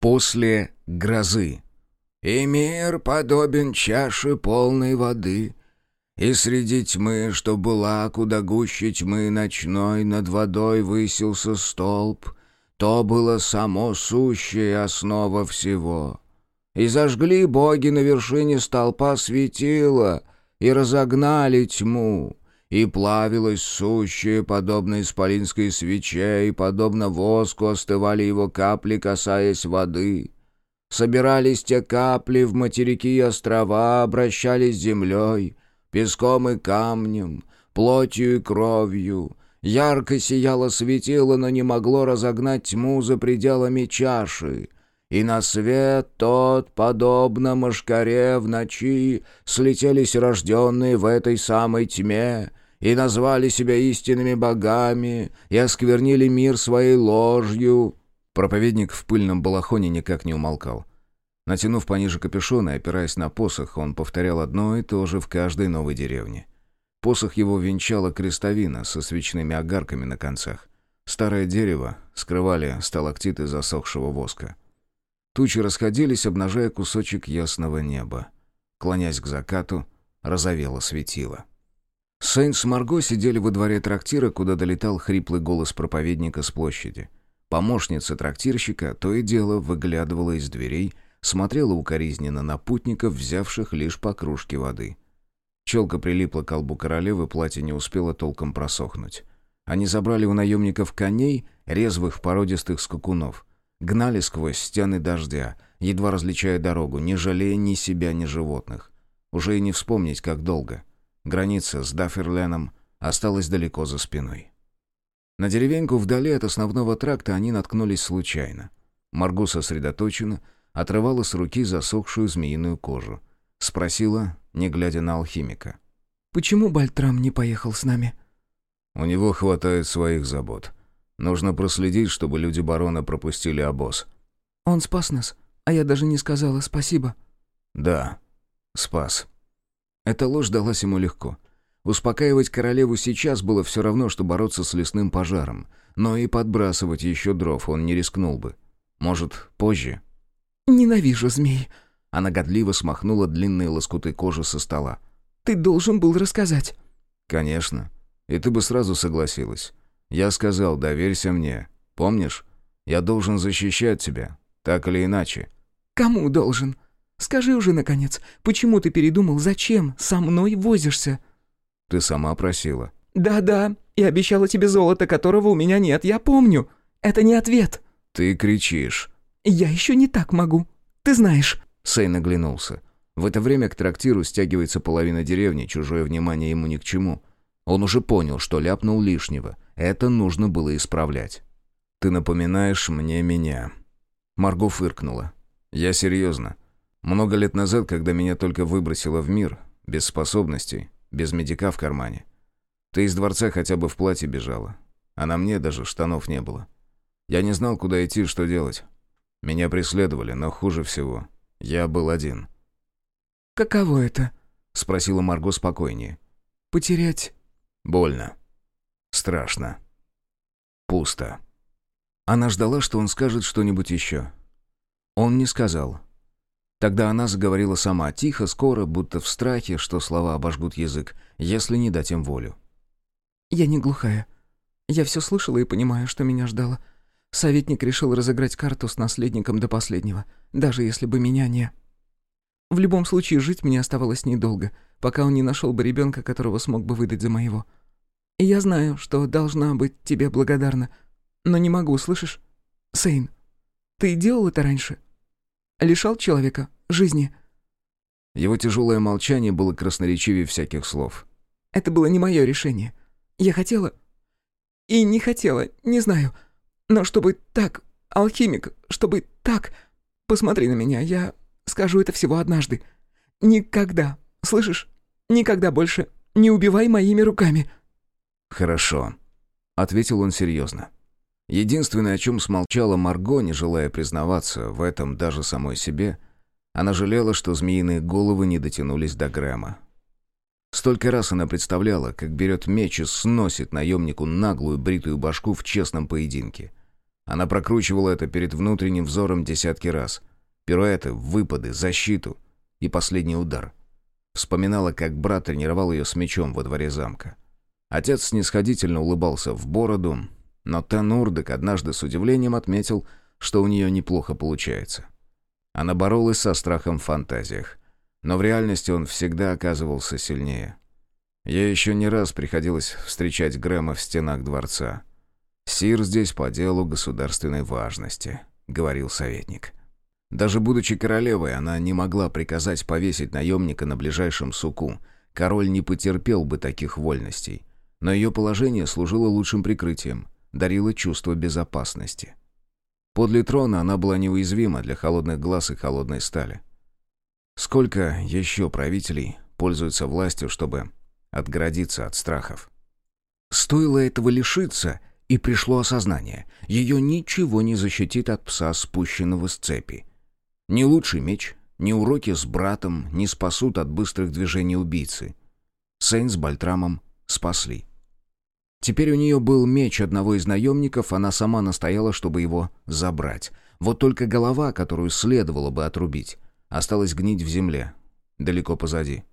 После грозы. «И мир подобен чаше полной воды, и среди тьмы, что была, куда гуще тьмы ночной, над водой высился столб. То было само сущее основа всего. И зажгли боги на вершине столпа светила, и разогнали тьму, и плавилось сущее, подобно исполинской свече, и подобно воску остывали его капли, касаясь воды». Собирались те капли в материки и острова, обращались землей, песком и камнем, плотью и кровью. Ярко сияло светило, но не могло разогнать тьму за пределами чаши. И на свет тот, подобно мошкаре в ночи, слетелись рожденные в этой самой тьме, и назвали себя истинными богами, и осквернили мир своей ложью». Проповедник в пыльном балахоне никак не умолкал. Натянув пониже капюшон и опираясь на посох, он повторял одно и то же в каждой новой деревне. Посох его венчала крестовина со свечными огарками на концах. Старое дерево скрывали сталактиты засохшего воска. Тучи расходились, обнажая кусочек ясного неба. Клонясь к закату, разовело светило. Сейн с Марго сидели во дворе трактира, куда долетал хриплый голос проповедника с площади. Помощница трактирщика то и дело выглядывала из дверей — смотрела укоризненно на путников, взявших лишь по кружке воды. Челка прилипла к колбу королевы, платье не успело толком просохнуть. Они забрали у наемников коней, резвых породистых скакунов. Гнали сквозь стены дождя, едва различая дорогу, не жалея ни себя, ни животных. Уже и не вспомнить, как долго. Граница с Дафферленом осталась далеко за спиной. На деревеньку вдали от основного тракта они наткнулись случайно. Маргу сосредоточенно, отрывала с руки засохшую змеиную кожу. Спросила, не глядя на алхимика. «Почему Бальтрам не поехал с нами?» «У него хватает своих забот. Нужно проследить, чтобы люди барона пропустили обоз». «Он спас нас, а я даже не сказала спасибо». «Да, спас». Эта ложь далась ему легко. Успокаивать королеву сейчас было все равно, что бороться с лесным пожаром. Но и подбрасывать еще дров он не рискнул бы. Может, позже, «Ненавижу змей». Она годливо смахнула длинные лоскуты кожи со стола. «Ты должен был рассказать». «Конечно. И ты бы сразу согласилась. Я сказал, доверься мне. Помнишь? Я должен защищать тебя. Так или иначе». «Кому должен? Скажи уже, наконец, почему ты передумал, зачем со мной возишься?» «Ты сама просила». «Да-да, и обещала тебе золото, которого у меня нет, я помню. Это не ответ». «Ты кричишь». «Я еще не так могу. Ты знаешь». Сейн оглянулся. В это время к трактиру стягивается половина деревни, чужое внимание ему ни к чему. Он уже понял, что ляпнул лишнего. Это нужно было исправлять. «Ты напоминаешь мне меня». Марго фыркнула. «Я серьезно. Много лет назад, когда меня только выбросило в мир, без способностей, без медика в кармане, ты из дворца хотя бы в платье бежала, а на мне даже штанов не было. Я не знал, куда идти, что делать. Меня преследовали, но хуже всего. Я был один. «Каково это?» — спросила Марго спокойнее. «Потерять?» «Больно. Страшно. Пусто». Она ждала, что он скажет что-нибудь еще. Он не сказал. Тогда она заговорила сама, тихо, скоро, будто в страхе, что слова обожгут язык, если не дать им волю. «Я не глухая. Я все слышала и понимаю, что меня ждало. Советник решил разыграть карту с наследником до последнего, даже если бы меня не... В любом случае, жить мне оставалось недолго, пока он не нашел бы ребенка, которого смог бы выдать за моего. И я знаю, что должна быть тебе благодарна, но не могу, слышишь? Сейн, ты делал это раньше? Лишал человека жизни?» Его тяжелое молчание было красноречивее всяких слов. «Это было не мое решение. Я хотела... И не хотела, не знаю. Но чтобы так, алхимик, чтобы так... Посмотри на меня, я скажу это всего однажды. Никогда, слышишь? Никогда больше не убивай моими руками». «Хорошо», — ответил он серьезно. Единственное, о чем смолчала Марго, не желая признаваться в этом даже самой себе, она жалела, что змеиные головы не дотянулись до Грэма. Столько раз она представляла, как берет меч и сносит наемнику наглую бритую башку в честном поединке — Она прокручивала это перед внутренним взором десятки раз. Пируэты, выпады, защиту и последний удар. Вспоминала, как брат тренировал ее с мечом во дворе замка. Отец снисходительно улыбался в бороду, но Тен однажды с удивлением отметил, что у нее неплохо получается. Она боролась со страхом в фантазиях, но в реальности он всегда оказывался сильнее. Ей еще не раз приходилось встречать Грэма в стенах дворца. «Сир здесь по делу государственной важности», — говорил советник. Даже будучи королевой, она не могла приказать повесить наемника на ближайшем суку. Король не потерпел бы таких вольностей. Но ее положение служило лучшим прикрытием, дарило чувство безопасности. Подле трона она была неуязвима для холодных глаз и холодной стали. Сколько еще правителей пользуются властью, чтобы отгородиться от страхов? Стоило этого лишиться, и пришло осознание. Ее ничего не защитит от пса, спущенного с цепи. Ни лучший меч, ни уроки с братом не спасут от быстрых движений убийцы. Сейн с Бальтрамом спасли. Теперь у нее был меч одного из наемников, она сама настояла, чтобы его забрать. Вот только голова, которую следовало бы отрубить, осталась гнить в земле, далеко позади.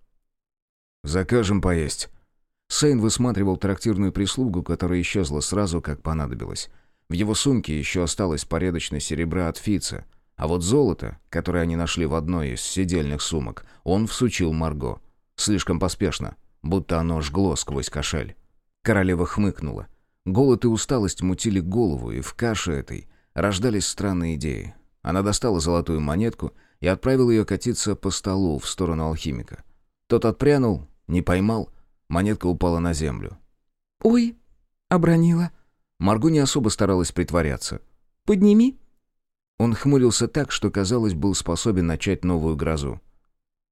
«Закажем поесть». Сейн высматривал трактирную прислугу, которая исчезла сразу, как понадобилось. В его сумке еще осталось порядочно серебра от Фица, а вот золото, которое они нашли в одной из сидельных сумок, он всучил Марго. Слишком поспешно, будто оно жгло сквозь кошель. Королева хмыкнула. Голод и усталость мутили голову, и в каше этой рождались странные идеи. Она достала золотую монетку и отправила ее катиться по столу в сторону алхимика. Тот отпрянул, не поймал, монетка упала на землю. «Ой!» — обронила. Марго не особо старалась притворяться. «Подними!» Он хмурился так, что, казалось, был способен начать новую грозу.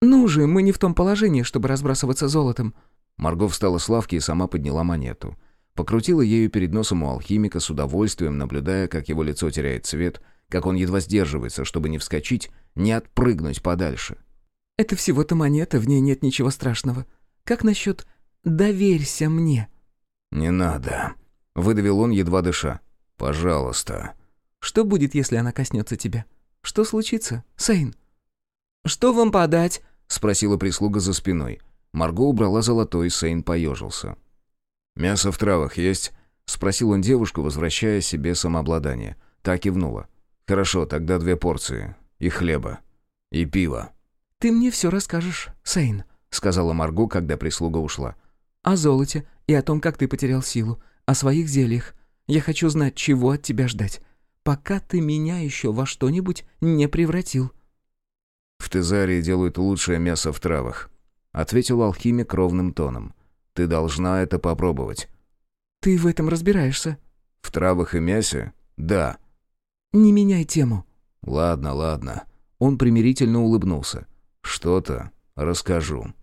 «Ну же, мы не в том положении, чтобы разбрасываться золотом. Марго встала с лавки и сама подняла монету. Покрутила ею перед носом у алхимика с удовольствием, наблюдая, как его лицо теряет цвет, как он едва сдерживается, чтобы не вскочить, не отпрыгнуть подальше. «Это всего-то монета, в ней нет ничего страшного. Как насчет «доверься мне»?» «Не надо», — выдавил он, едва дыша. «Пожалуйста». «Что будет, если она коснется тебя? Что случится, Сейн?» «Что вам подать?» — спросила прислуга за спиной. Марго убрала золотой, Сейн поежился. «Мясо в травах есть?» — спросил он девушку, возвращая себе самообладание. Та кивнула. «Хорошо, тогда две порции. И хлеба. И пива». «Ты мне все расскажешь, Сейн», — сказала Марго, когда прислуга ушла. «О золоте и о том, как ты потерял силу, о своих зельях. Я хочу знать, чего от тебя ждать, пока ты меня еще во что-нибудь не превратил». «В Тезарии делают лучшее мясо в травах», ответил алхимик ровным тоном. «Ты должна это попробовать». «Ты в этом разбираешься?» «В травах и мясе? Да». «Не меняй тему». «Ладно, ладно». Он примирительно улыбнулся. «Что-то расскажу».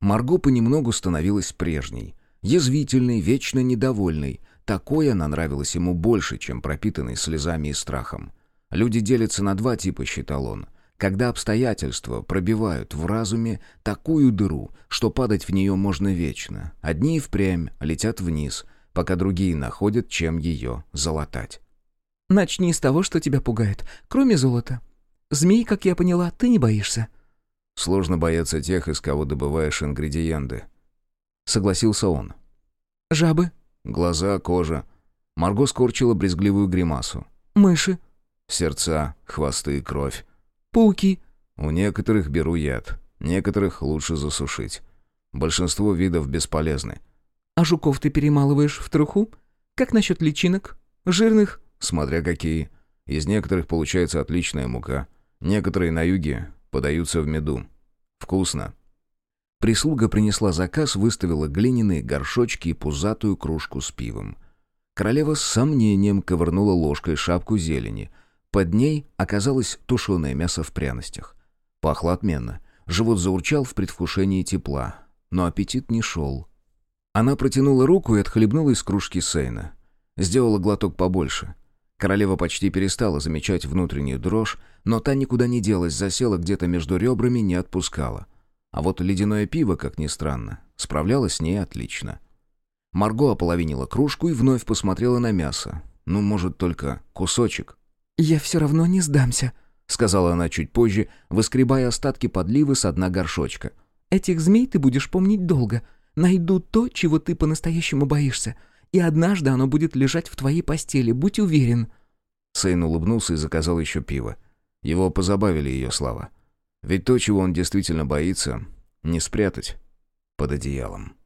Марго понемногу становилась прежней. Язвительной, вечно недовольной. Такое она нравилась ему больше, чем пропитанной слезами и страхом. Люди делятся на два типа, считал он — когда обстоятельства пробивают в разуме такую дыру, что падать в нее можно вечно. Одни и впрямь летят вниз, пока другие находят, чем ее залатать. «Начни с того, что тебя пугает, кроме золота. Змей, как я поняла, ты не боишься». «Сложно бояться тех, из кого добываешь ингредиенты», — согласился он. «Жабы?» «Глаза, кожа». Марго скорчила брезгливую гримасу. «Мыши?» «Сердца, хвосты, кровь». Пауки?» «У некоторых беру яд, некоторых лучше засушить. Большинство видов бесполезны». «А жуков ты перемалываешь в труху? Как насчет личинок? Жирных?» «Смотря какие. Из некоторых получается отличная мука. Некоторые на юге подаются в меду. Вкусно». Прислуга принесла заказ, выставила глиняные горшочки и пузатую кружку с пивом. Королева с сомнением ковырнула ложкой шапку зелени, под ней оказалось тушеное мясо в пряностях. Пахло отменно. Живот заурчал в предвкушении тепла. Но аппетит не шел. Она протянула руку и отхлебнула из кружки Сейна. Сделала глоток побольше. Королева почти перестала замечать внутреннюю дрожь, но та никуда не делась, засела где-то между ребрами, не отпускала. А вот ледяное пиво, как ни странно, справлялось с ней отлично. Марго ополовинила кружку и вновь посмотрела на мясо. Ну, может, только кусочек. «Я все равно не сдамся», — сказала она чуть позже, выскребая остатки подливы с дна горшочка. «Этих змей ты будешь помнить долго. Найду то, чего ты по-настоящему боишься. И однажды оно будет лежать в твоей постели, будь уверен». Сейн улыбнулся и заказал еще пиво. Его позабавили ее слова. Ведь то, чего он действительно боится, не спрятать под одеялом.